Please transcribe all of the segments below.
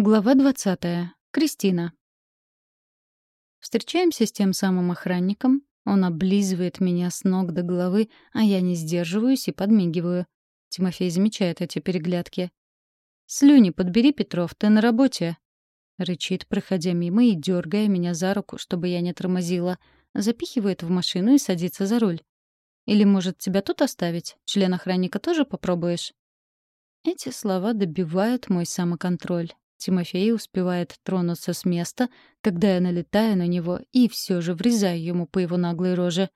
Глава 20. Кристина. Встречаемся с тем самым охранником. Он облизывает меня с ног до головы, а я не сдерживаюсь и подмигиваю. Тимофей замечает эти переглядки. «Слюни подбери, Петров, ты на работе!» Рычит, проходя мимо и дергая меня за руку, чтобы я не тормозила. Запихивает в машину и садится за руль. «Или, может, тебя тут оставить? Член охранника тоже попробуешь?» Эти слова добивают мой самоконтроль. Тимофей успевает тронуться с места, когда я налетаю на него и все же врезаю ему по его наглой роже.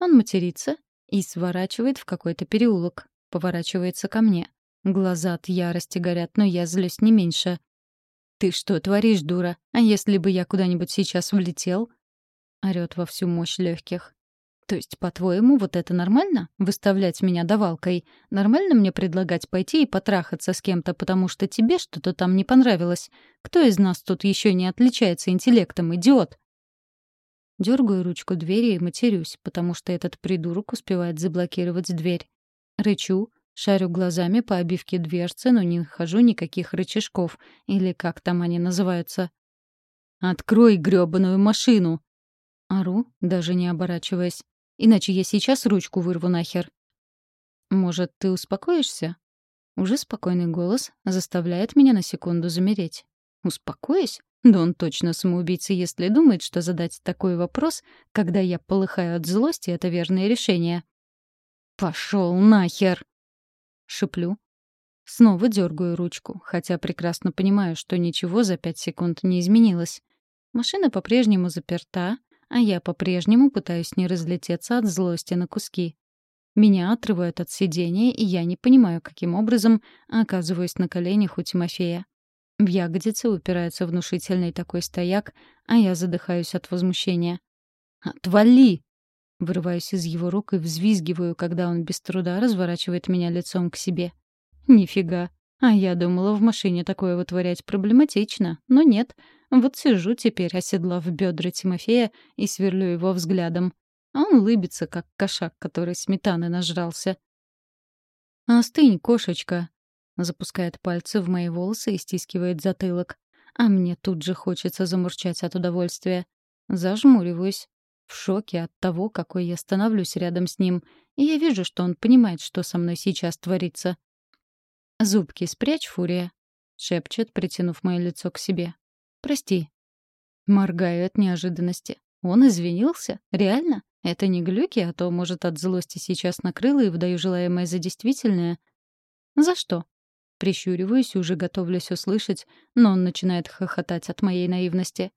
Он матерится и сворачивает в какой-то переулок, поворачивается ко мне. Глаза от ярости горят, но я злюсь не меньше. «Ты что творишь, дура? А если бы я куда-нибудь сейчас влетел?» Орёт во всю мощь легких. То есть, по-твоему, вот это нормально? Выставлять меня давалкой? Нормально мне предлагать пойти и потрахаться с кем-то, потому что тебе что-то там не понравилось? Кто из нас тут еще не отличается интеллектом, идиот? Дергаю ручку двери и матерюсь, потому что этот придурок успевает заблокировать дверь. Рычу, шарю глазами по обивке дверцы, но не нахожу никаких рычажков, или как там они называются. «Открой грёбаную машину!» Ору, даже не оборачиваясь. Иначе я сейчас ручку вырву нахер. Может, ты успокоишься? Уже спокойный голос заставляет меня на секунду замереть. Успокоюсь? Да он точно самоубийца, если думает, что задать такой вопрос, когда я полыхаю от злости, это верное решение. Пошел нахер! Шиплю. Снова дергаю ручку, хотя прекрасно понимаю, что ничего за пять секунд не изменилось. Машина по-прежнему заперта, а я по-прежнему пытаюсь не разлететься от злости на куски. Меня отрывают от сидения, и я не понимаю, каким образом оказываюсь на коленях у Тимофея. В ягодице упирается внушительный такой стояк, а я задыхаюсь от возмущения. «Отвали!» Вырываюсь из его рук и взвизгиваю, когда он без труда разворачивает меня лицом к себе. «Нифига. А я думала, в машине такое вытворять проблематично. Но нет. Вот сижу теперь, оседлав бедра Тимофея, и сверлю его взглядом. А он улыбится, как кошак, который сметаны нажрался. «Остынь, кошечка!» Запускает пальцы в мои волосы и стискивает затылок. А мне тут же хочется замурчать от удовольствия. Зажмуриваюсь. В шоке от того, какой я становлюсь рядом с ним. И я вижу, что он понимает, что со мной сейчас творится. «Зубки спрячь, Фурия», — шепчет, притянув мое лицо к себе. «Прости». Моргаю от неожиданности. Он извинился? Реально? Это не глюки, а то, может, от злости сейчас накрыло и выдаю желаемое за действительное? За что? Прищуриваюсь уже готовлюсь услышать, но он начинает хохотать от моей наивности.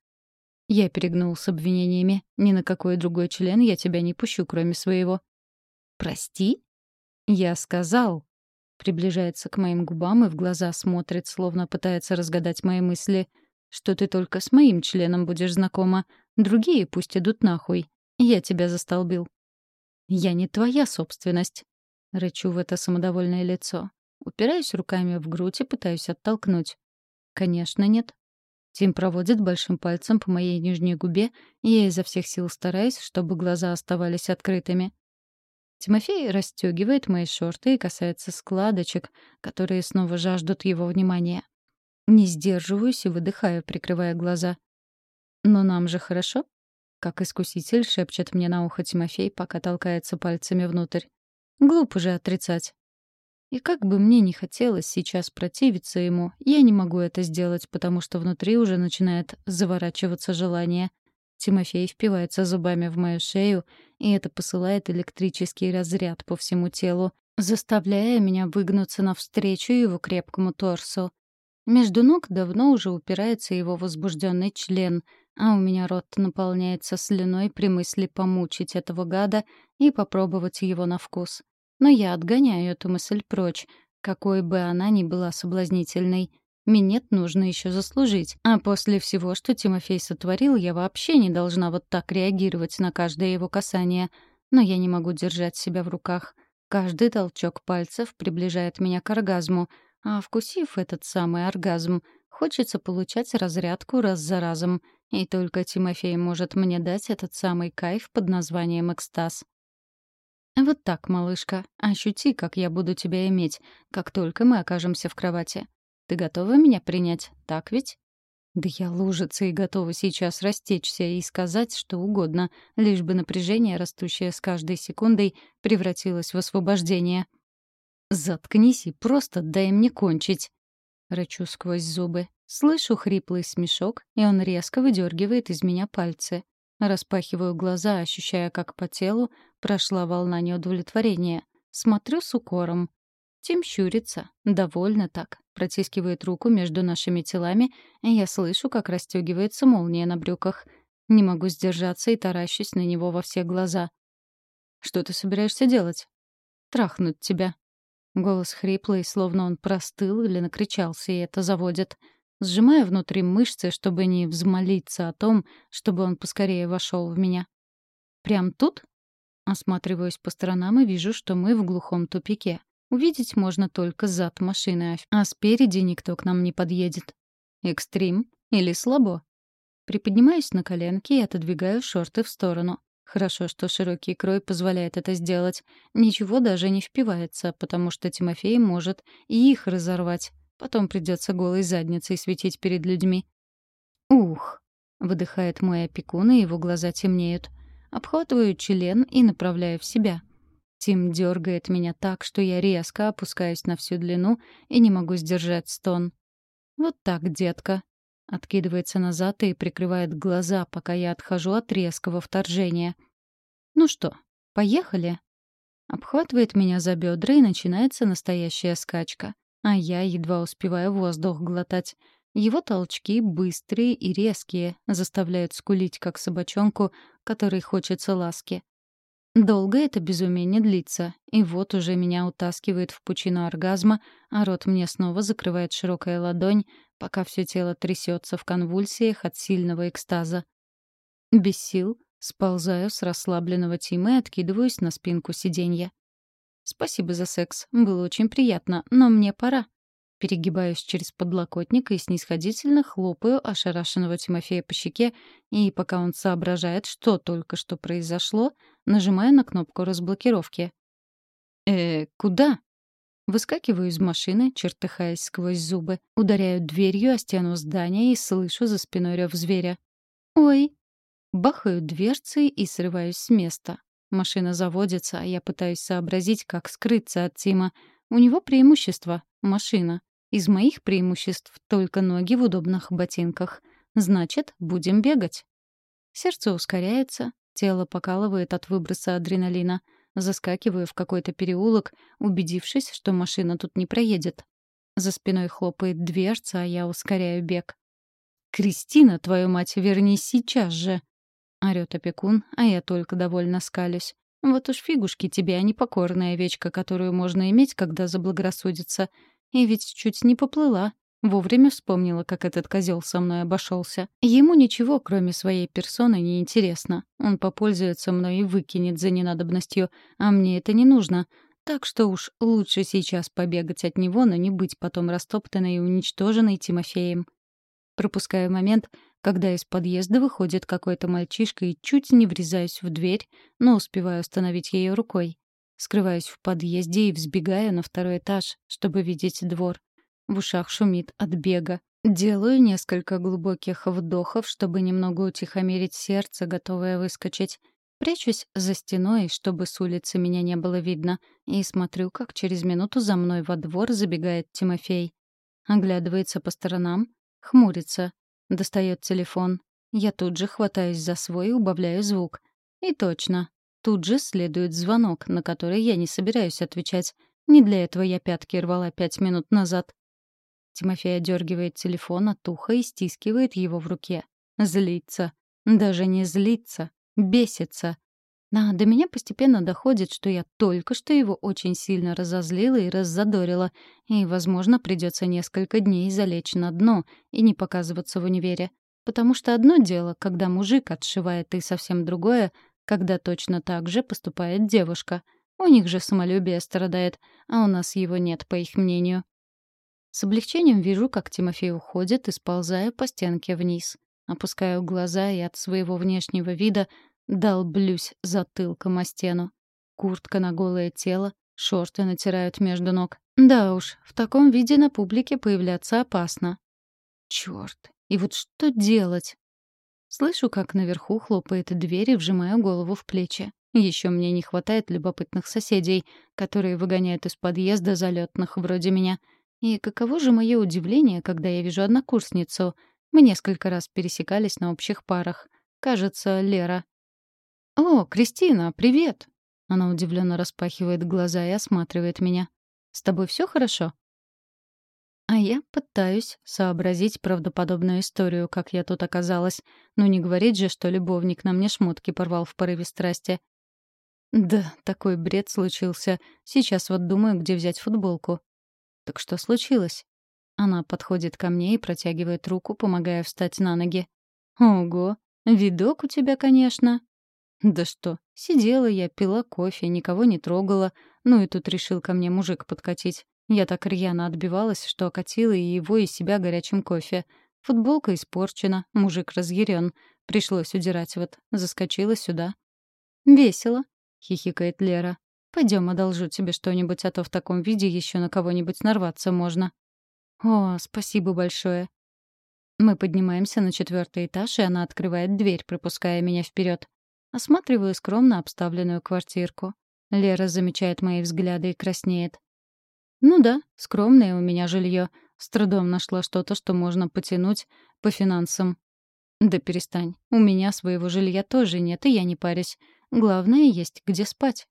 Я перегнул с обвинениями. Ни на какой другой член я тебя не пущу, кроме своего. «Прости?» «Я сказал», приближается к моим губам и в глаза смотрит, словно пытается разгадать мои мысли, что ты только с моим членом будешь знакома. Другие пусть идут нахуй. Я тебя застолбил. Я не твоя собственность. Рычу в это самодовольное лицо. Упираюсь руками в грудь и пытаюсь оттолкнуть. Конечно, нет. Тим проводит большим пальцем по моей нижней губе, и я изо всех сил стараюсь, чтобы глаза оставались открытыми. Тимофей расстегивает мои шорты и касается складочек, которые снова жаждут его внимания. Не сдерживаюсь и выдыхаю, прикрывая глаза. «Но нам же хорошо?» Как искуситель шепчет мне на ухо Тимофей, пока толкается пальцами внутрь. Глупо же отрицать. И как бы мне ни хотелось сейчас противиться ему, я не могу это сделать, потому что внутри уже начинает заворачиваться желание. Тимофей впивается зубами в мою шею, и это посылает электрический разряд по всему телу, заставляя меня выгнуться навстречу его крепкому торсу. Между ног давно уже упирается его возбужденный член, а у меня рот наполняется слюной при мысли помучить этого гада и попробовать его на вкус. Но я отгоняю эту мысль прочь, какой бы она ни была соблазнительной. Минет нужно еще заслужить. А после всего, что Тимофей сотворил, я вообще не должна вот так реагировать на каждое его касание. Но я не могу держать себя в руках. Каждый толчок пальцев приближает меня к оргазму. А вкусив этот самый оргазм, хочется получать разрядку раз за разом. И только Тимофей может мне дать этот самый кайф под названием экстаз. Вот так, малышка, ощути, как я буду тебя иметь, как только мы окажемся в кровати. Ты готова меня принять, так ведь?» Да я лужица и готова сейчас растечься и сказать что угодно, лишь бы напряжение, растущее с каждой секундой, превратилось в освобождение. «Заткнись и просто дай мне кончить!» Рычу сквозь зубы. Слышу хриплый смешок, и он резко выдергивает из меня пальцы. Распахиваю глаза, ощущая, как по телу прошла волна неудовлетворения. Смотрю с укором. Тим щурится, довольно так, протискивает руку между нашими телами, и я слышу, как расстегивается молния на брюках. Не могу сдержаться и таращусь на него во все глаза. «Что ты собираешься делать?» «Трахнуть тебя». Голос хриплый, словно он простыл или накричался, и это заводит. Сжимаю внутри мышцы, чтобы не взмолиться о том, чтобы он поскорее вошел в меня. «Прям тут?» Осматриваюсь по сторонам и вижу, что мы в глухом тупике. Увидеть можно только зад машины, а спереди никто к нам не подъедет. Экстрим или слабо? Приподнимаюсь на коленки и отодвигаю шорты в сторону. Хорошо, что широкий крой позволяет это сделать. Ничего даже не впивается, потому что Тимофей может и их разорвать. Потом придется голой задницей светить перед людьми. «Ух!» — выдыхает мой опекун, и его глаза темнеют. Обхватываю член и направляю в себя — Тим дергает меня так, что я резко опускаюсь на всю длину и не могу сдержать стон. «Вот так, детка», откидывается назад и прикрывает глаза, пока я отхожу от резкого вторжения. «Ну что, поехали?» Обхватывает меня за бедра, и начинается настоящая скачка. А я едва успеваю воздух глотать. Его толчки быстрые и резкие, заставляют скулить, как собачонку, которой хочется ласки. Долго это безумие не длится, и вот уже меня утаскивает в пучину оргазма, а рот мне снова закрывает широкая ладонь, пока все тело трясется в конвульсиях от сильного экстаза. Без сил сползаю с расслабленного Тима и откидываюсь на спинку сиденья. «Спасибо за секс. Было очень приятно, но мне пора». Перегибаюсь через подлокотник и снисходительно хлопаю ошарашенного Тимофея по щеке, и пока он соображает, что только что произошло, нажимаю на кнопку разблокировки. «Э, куда?» Выскакиваю из машины, чертыхаясь сквозь зубы, ударяю дверью о стену здания и слышу за спиной рев зверя. «Ой!» Бахаю дверцей и срываюсь с места. Машина заводится, а я пытаюсь сообразить, как скрыться от Тима. У него преимущество — машина. Из моих преимуществ только ноги в удобных ботинках. Значит, будем бегать. Сердце ускоряется, тело покалывает от выброса адреналина. Заскакиваю в какой-то переулок, убедившись, что машина тут не проедет. За спиной хлопает дверца, а я ускоряю бег. «Кристина, твою мать, вернись сейчас же!» — орёт опекун, а я только довольно скалюсь. «Вот уж фигушки тебе, а не покорная овечка, которую можно иметь, когда заблагорассудится. И ведь чуть не поплыла. Вовремя вспомнила, как этот козел со мной обошелся. Ему ничего, кроме своей персоны, не интересно. Он попользуется мной и выкинет за ненадобностью, а мне это не нужно. Так что уж лучше сейчас побегать от него, но не быть потом растоптанной и уничтоженной Тимофеем. Пропускаю момент, когда из подъезда выходит какой-то мальчишка и чуть не врезаюсь в дверь, но успеваю остановить ее рукой. Скрываюсь в подъезде и взбегаю на второй этаж, чтобы видеть двор. В ушах шумит от бега. Делаю несколько глубоких вдохов, чтобы немного утихомирить сердце, готовое выскочить. Прячусь за стеной, чтобы с улицы меня не было видно, и смотрю, как через минуту за мной во двор забегает Тимофей. Оглядывается по сторонам, хмурится, достает телефон. Я тут же хватаюсь за свой и убавляю звук. И точно, Тут же следует звонок, на который я не собираюсь отвечать. Не для этого я пятки рвала пять минут назад. Тимофей одергивает телефон от уха и стискивает его в руке. Злится. Даже не злится. Бесится. А до меня постепенно доходит, что я только что его очень сильно разозлила и раззадорила, и, возможно, придется несколько дней залечь на дно и не показываться в универе. Потому что одно дело, когда мужик отшивает, и совсем другое, когда точно так же поступает девушка. У них же самолюбие страдает, а у нас его нет, по их мнению. С облегчением вижу, как Тимофей уходит и сползаю по стенке вниз. Опускаю глаза и от своего внешнего вида долблюсь затылком о стену. Куртка на голое тело, шорты натирают между ног. Да уж, в таком виде на публике появляться опасно. Чёрт, и вот что делать? Слышу, как наверху хлопает дверь и вжимаю голову в плечи. Еще мне не хватает любопытных соседей, которые выгоняют из подъезда залетных вроде меня. И каково же мое удивление, когда я вижу однокурсницу. Мы несколько раз пересекались на общих парах. Кажется, Лера. «О, Кристина, привет!» Она удивленно распахивает глаза и осматривает меня. «С тобой все хорошо?» А я пытаюсь сообразить правдоподобную историю, как я тут оказалась. Ну не говорить же, что любовник на мне шмотки порвал в порыве страсти. Да, такой бред случился. Сейчас вот думаю, где взять футболку. Так что случилось? Она подходит ко мне и протягивает руку, помогая встать на ноги. Ого, видок у тебя, конечно. Да что, сидела я, пила кофе, никого не трогала. Ну и тут решил ко мне мужик подкатить. Я так рьяно отбивалась, что окатила и его, и себя горячим кофе. Футболка испорчена, мужик разъярен. Пришлось удирать вот. Заскочила сюда. «Весело», — хихикает Лера. Пойдем, одолжу тебе что-нибудь, а то в таком виде еще на кого-нибудь нарваться можно». «О, спасибо большое». Мы поднимаемся на четвертый этаж, и она открывает дверь, пропуская меня вперед. Осматриваю скромно обставленную квартирку. Лера замечает мои взгляды и краснеет. Ну да, скромное у меня жилье. С трудом нашла что-то, что можно потянуть по финансам. Да перестань. У меня своего жилья тоже нет, и я не парюсь. Главное, есть где спать.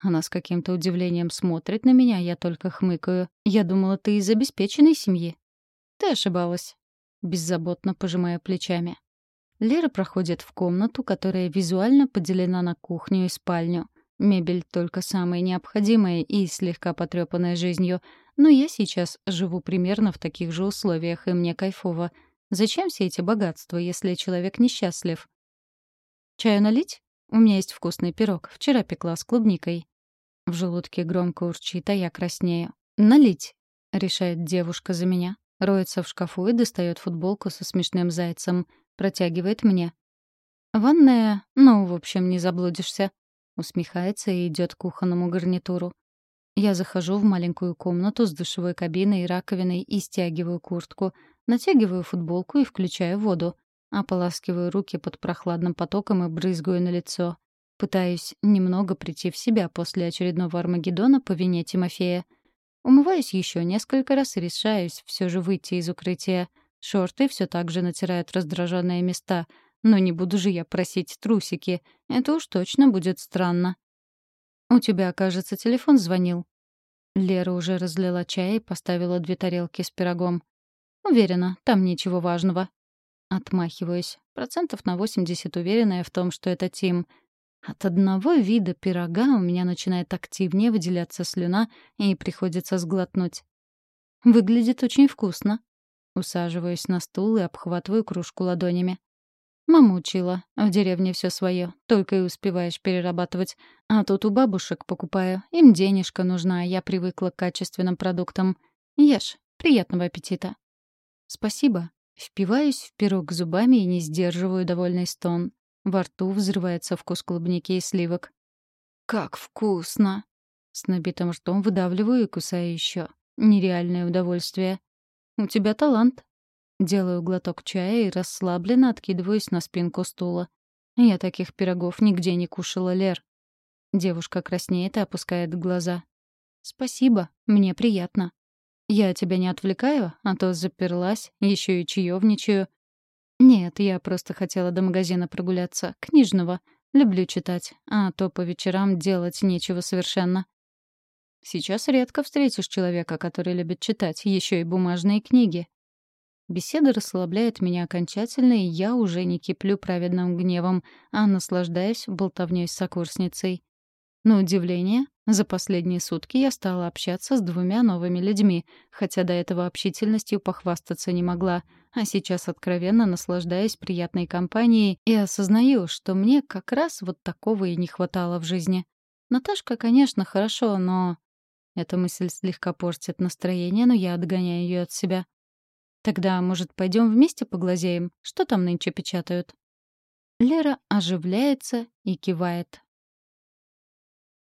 Она с каким-то удивлением смотрит на меня, я только хмыкаю. Я думала, ты из обеспеченной семьи. Ты ошибалась. Беззаботно пожимая плечами. Лера проходит в комнату, которая визуально поделена на кухню и спальню. Мебель только самая необходимая и слегка потрепанная жизнью. Но я сейчас живу примерно в таких же условиях, и мне кайфово. Зачем все эти богатства, если человек несчастлив? Чаю налить? У меня есть вкусный пирог. Вчера пекла с клубникой. В желудке громко урчит, а я краснею. «Налить», — решает девушка за меня. Роется в шкафу и достает футболку со смешным зайцем. Протягивает мне. «Ванная, ну, в общем, не заблудишься. Усмехается и идет к кухонному гарнитуру. Я захожу в маленькую комнату с душевой кабиной и раковиной и стягиваю куртку, натягиваю футболку и включаю воду. Ополаскиваю руки под прохладным потоком и брызгаю на лицо. Пытаюсь немного прийти в себя после очередного Армагеддона по вине Тимофея. Умываюсь еще несколько раз и решаюсь все же выйти из укрытия. Шорты все так же натирают раздраженные места — но не буду же я просить трусики. Это уж точно будет странно. «У тебя, кажется, телефон звонил». Лера уже разлила чай и поставила две тарелки с пирогом. «Уверена, там ничего важного». Отмахиваюсь. Процентов на 80 уверенная в том, что это Тим. От одного вида пирога у меня начинает активнее выделяться слюна, и приходится сглотнуть. Выглядит очень вкусно. Усаживаюсь на стул и обхватываю кружку ладонями. Мама учила. В деревне все свое, только и успеваешь перерабатывать. А тут у бабушек покупаю. Им денежка нужна, а я привыкла к качественным продуктам. Ешь. Приятного аппетита. Спасибо. Впиваюсь в пирог зубами и не сдерживаю довольный стон. Во рту взрывается вкус клубники и сливок. «Как вкусно!» С набитым ртом выдавливаю и кусаю еще. Нереальное удовольствие. «У тебя талант», Делаю глоток чая и расслабленно откидываюсь на спинку стула. Я таких пирогов нигде не кушала, Лер. Девушка краснеет и опускает глаза. «Спасибо, мне приятно. Я тебя не отвлекаю, а то заперлась, еще и чаевничаю». «Нет, я просто хотела до магазина прогуляться, книжного. Люблю читать, а то по вечерам делать нечего совершенно». Сейчас редко встретишь человека, который любит читать, еще и бумажные книги. Беседа расслабляет меня окончательно, и я уже не киплю праведным гневом, а наслаждаюсь болтовнёй с сокурсницей. На удивление, за последние сутки я стала общаться с двумя новыми людьми, хотя до этого общительностью похвастаться не могла, а сейчас откровенно наслаждаюсь приятной компанией и осознаю, что мне как раз вот такого и не хватало в жизни. Наташка, конечно, хорошо, но... Эта мысль слегка портит настроение, но я отгоняю ее от себя. Тогда, может, пойдем вместе поглазеем? Что там нынче печатают?» Лера оживляется и кивает.